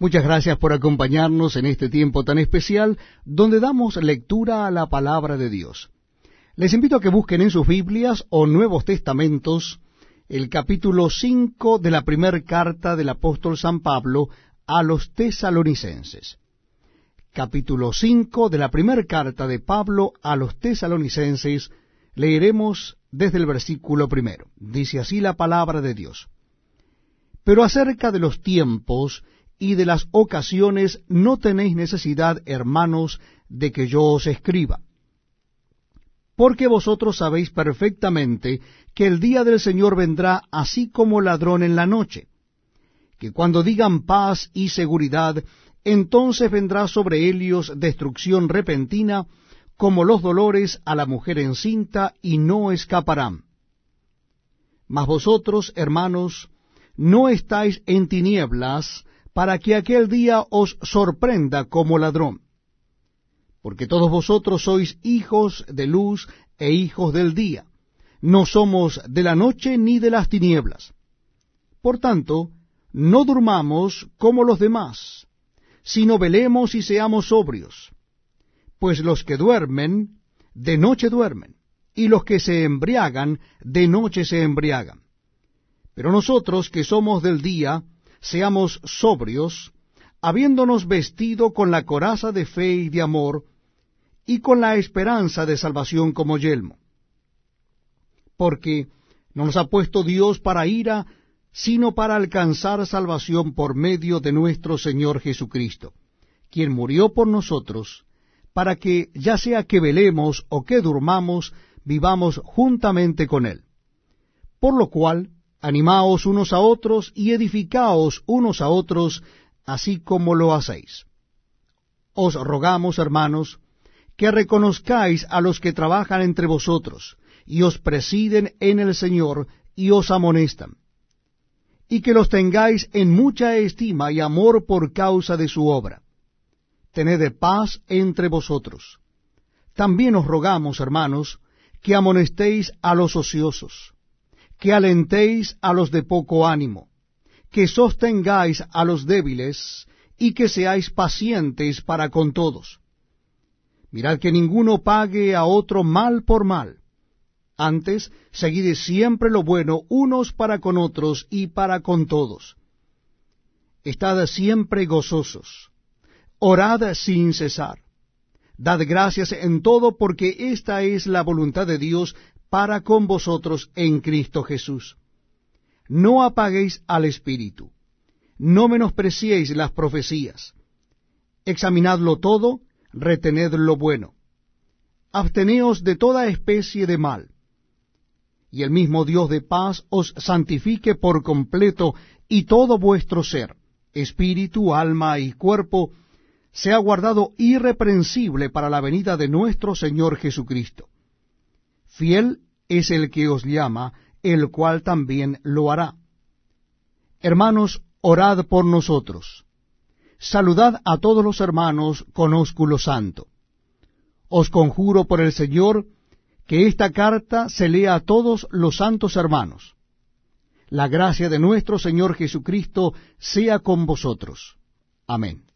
Muchas gracias por acompañarnos en este tiempo tan especial donde damos lectura a la palabra de Dios. Les invito a que busquen en sus Biblias o Nuevos Testamentos el capítulo 5 de la primera carta del apóstol San Pablo a los tesalonicenses. Capítulo 5 de la primera carta de Pablo a los tesalonicenses leeremos desde el versículo primero. Dice así la palabra de Dios. Pero acerca de los tiempos y de las ocasiones no tenéis necesidad, hermanos, de que yo os escriba. Porque vosotros sabéis perfectamente que el día del Señor vendrá así como ladrón en la noche, que cuando digan paz y seguridad, entonces vendrá sobre ellos destrucción repentina, como los dolores a la mujer encinta, y no escaparán. Mas vosotros, hermanos, no estáis en tinieblas, para que aquel día os sorprenda como ladrón. Porque todos vosotros sois hijos de luz e hijos del día. No somos de la noche ni de las tinieblas. Por tanto, no durmamos como los demás, sino velemos y seamos sobrios. Pues los que duermen, de noche duermen, y los que se embriagan, de noche se embriagan. Pero nosotros que somos del día, seamos sobrios, habiéndonos vestido con la coraza de fe y de amor, y con la esperanza de salvación como yelmo. Porque no nos ha puesto Dios para ira, sino para alcanzar salvación por medio de nuestro Señor Jesucristo, quien murió por nosotros, para que, ya sea que velemos o que durmamos, vivamos juntamente con Él. Por lo cual, Animaos unos a otros y edificaos unos a otros, así como lo hacéis. Os rogamos, hermanos, que reconozcáis a los que trabajan entre vosotros, y os presiden en el Señor, y os amonestan, y que los tengáis en mucha estima y amor por causa de su obra. Tened paz entre vosotros. También os rogamos, hermanos, que amonestéis a los ociosos que alentéis a los de poco ánimo, que sostengáis a los débiles, y que seáis pacientes para con todos. Mirad que ninguno pague a otro mal por mal. Antes, seguid siempre lo bueno unos para con otros y para con todos. Estad siempre gozosos. Orad sin cesar. Dad gracias en todo porque esta es la voluntad de Dios para con vosotros en Cristo Jesús. No apaguéis al Espíritu, no menospreciéis las profecías. Examinadlo todo, retened lo bueno. Absteneos de toda especie de mal. Y el mismo Dios de paz os santifique por completo y todo vuestro ser, espíritu, alma y cuerpo, sea guardado irreprensible para la venida de nuestro Señor Jesucristo. Fiel es el que os llama, el cual también lo hará. Hermanos, orad por nosotros. Saludad a todos los hermanos con ósculo santo. Os conjuro por el Señor que esta carta se lea a todos los santos hermanos. La gracia de nuestro Señor Jesucristo sea con vosotros. Amén.